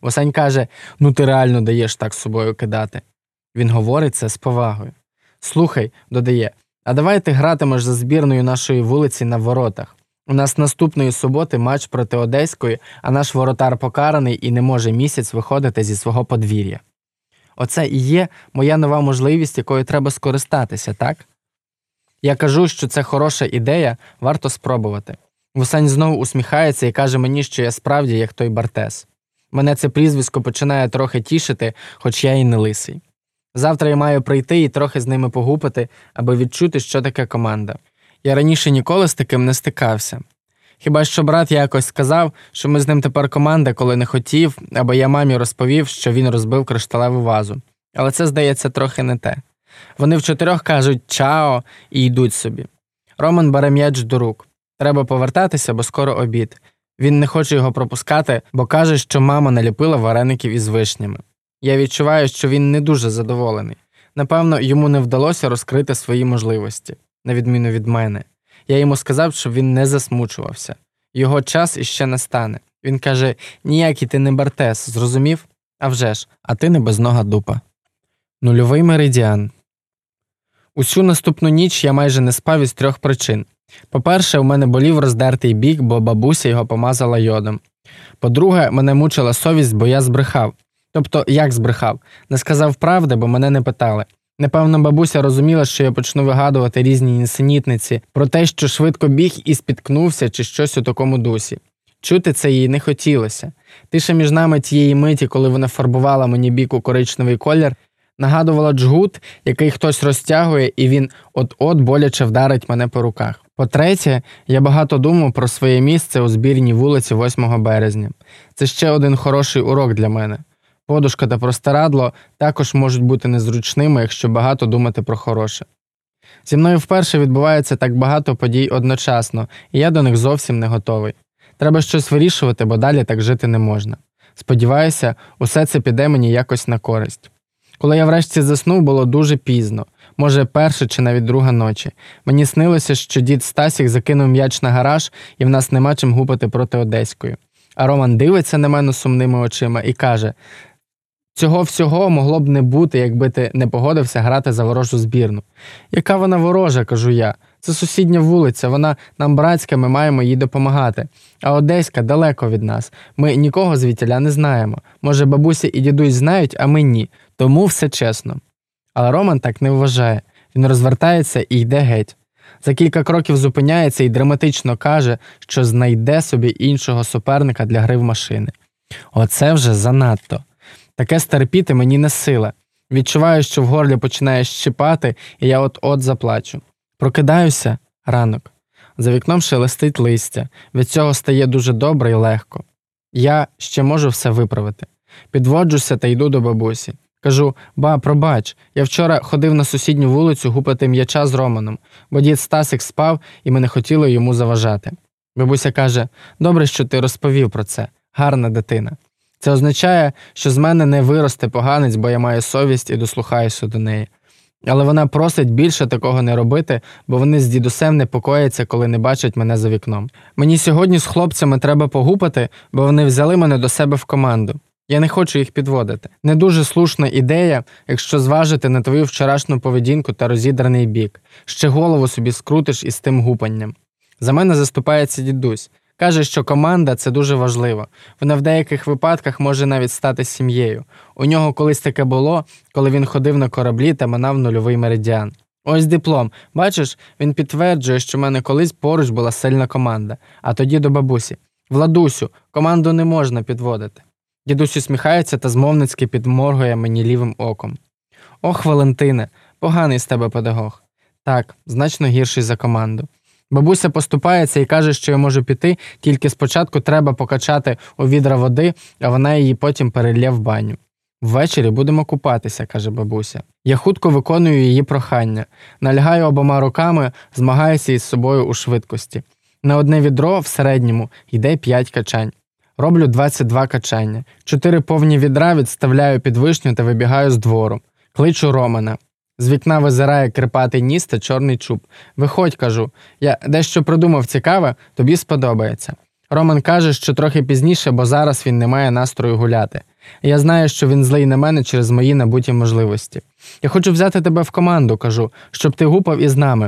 Восень каже: Ну ти реально даєш так з собою кидати. Він говорить це з повагою. Слухай, додає, а давай ти гратимеш за збірною нашої вулиці на воротах. У нас наступної суботи матч проти Одеської, а наш воротар покараний і не може місяць виходити зі свого подвір'я. Оце і є моя нова можливість, якою треба скористатися, так? Я кажу, що це хороша ідея, варто спробувати. Вусань знову усміхається і каже мені, що я справді як той Бартес. Мене це прізвисько починає трохи тішити, хоч я і не лисий. Завтра я маю прийти і трохи з ними погупити, аби відчути, що таке команда. Я раніше ніколи з таким не стикався. Хіба що брат якось сказав, що ми з ним тепер команда, коли не хотів, або я мамі розповів, що він розбив кришталеву вазу. Але це, здається, трохи не те. Вони в чотирьох кажуть чао і йдуть собі. Роман бере м'яч до рук. Треба повертатися, бо скоро обід. Він не хоче його пропускати, бо каже, що мама наліпила вареників із вишнями. Я відчуваю, що він не дуже задоволений. Напевно, йому не вдалося розкрити свої можливості, на відміну від мене. Я йому сказав, щоб він не засмучувався. Його час іще настане. Він каже: ніякий ти не Бартес, зрозумів? А вже ж, а ти не безнога дупа. Нульовий меридіан. Усю наступну ніч я майже не спав із трьох причин. По-перше, у мене болів роздертий бік, бо бабуся його помазала йодом. По-друге, мене мучила совість, бо я збрехав. Тобто, як збрехав, не сказав правди, бо мене не питали. Напевно, бабуся розуміла, що я почну вигадувати різні нісенітниці про те, що швидко біг і спіткнувся, чи щось у такому дусі. Чути це їй не хотілося. Тиша між нами тієї миті, коли вона фарбувала мені бік у коричневий колір, нагадувала джгут, який хтось розтягує, і він от-от боляче вдарить мене по руках. По-третє, я багато думав про своє місце у збірній вулиці 8 березня. Це ще один хороший урок для мене. Подушка та простирадло також можуть бути незручними, якщо багато думати про хороше. Зі мною вперше відбувається так багато подій одночасно, і я до них зовсім не готовий. Треба щось вирішувати, бо далі так жити не можна. Сподіваюся, усе це піде мені якось на користь. Коли я врешті заснув, було дуже пізно, може, перша чи навіть друга ночі. Мені снилося, що дід Стасік закинув м'яч на гараж, і в нас нема чим гупати проти Одеської. А Роман дивиться на мене сумними очима і каже: Цього всього могло б не бути, якби ти не погодився грати за ворожу збірну. Яка вона ворожа, кажу я. Це сусідня вулиця, вона нам братська, ми маємо їй допомагати. А Одеська далеко від нас. Ми нікого звідтіля не знаємо. Може, бабуся і дідусь знають, а ми ні. Тому все чесно. Але Роман так не вважає. Він розвертається і йде геть. За кілька кроків зупиняється і драматично каже, що знайде собі іншого суперника для гри в машини. Оце вже занадто. Таке стерпіти мені не сила. Відчуваю, що в горлі починає щипати, і я от-от заплачу. Прокидаюся ранок. За вікном шелестить листя, від цього стає дуже добре і легко. Я ще можу все виправити. Підводжуся та йду до бабусі. Кажу ба, пробач, я вчора ходив на сусідню вулицю гупати м'яча з Романом, бо дід Стасик спав і ми не хотіли йому заважати. Бабуся каже: Добре, що ти розповів про це, гарна дитина. Це означає, що з мене не виросте поганець, бо я маю совість і дослухаюся до неї. Але вона просить більше такого не робити, бо вони з дідусем непокояться, коли не бачать мене за вікном. Мені сьогодні з хлопцями треба погупати, бо вони взяли мене до себе в команду. Я не хочу їх підводити. Не дуже слушна ідея, якщо зважити на твою вчорашню поведінку та розідраний бік, ще голову собі скрутиш із тим гупанням. За мене заступається дідусь. Каже, що команда це дуже важливо. Вона в деяких випадках може навіть стати сім'єю. У нього колись таке було, коли він ходив на кораблі та минав нульовий меридіан. Ось диплом. Бачиш, він підтверджує, що в мене колись поруч була сильна команда, а тоді до бабусі. Владусю, команду не можна підводити. Дідусь усміхається та змовницьки підморгує мені лівим оком. Ох, Валентине, поганий з тебе педагог. Так, значно гірший за команду. Бабуся поступається і каже, що я можу піти, тільки спочатку треба покачати у відра води, а вона її потім перельє в баню. Ввечері будемо купатися, каже бабуся. Я хутко виконую її прохання, налягаю обома руками, змагаюся із собою у швидкості. На одне відро в середньому йде 5 качань. Роблю 22 качання, чотири повні відра відставляю під вишню та вибігаю з двору. Кличу Романа. З вікна визирає крипатий ніс та чорний чуб. Виходь, кажу, я дещо придумав цікаве, тобі сподобається. Роман каже, що трохи пізніше, бо зараз він не має настрою гуляти. Я знаю, що він злий на мене через мої набуті можливості. Я хочу взяти тебе в команду, кажу, щоб ти гупав із нами.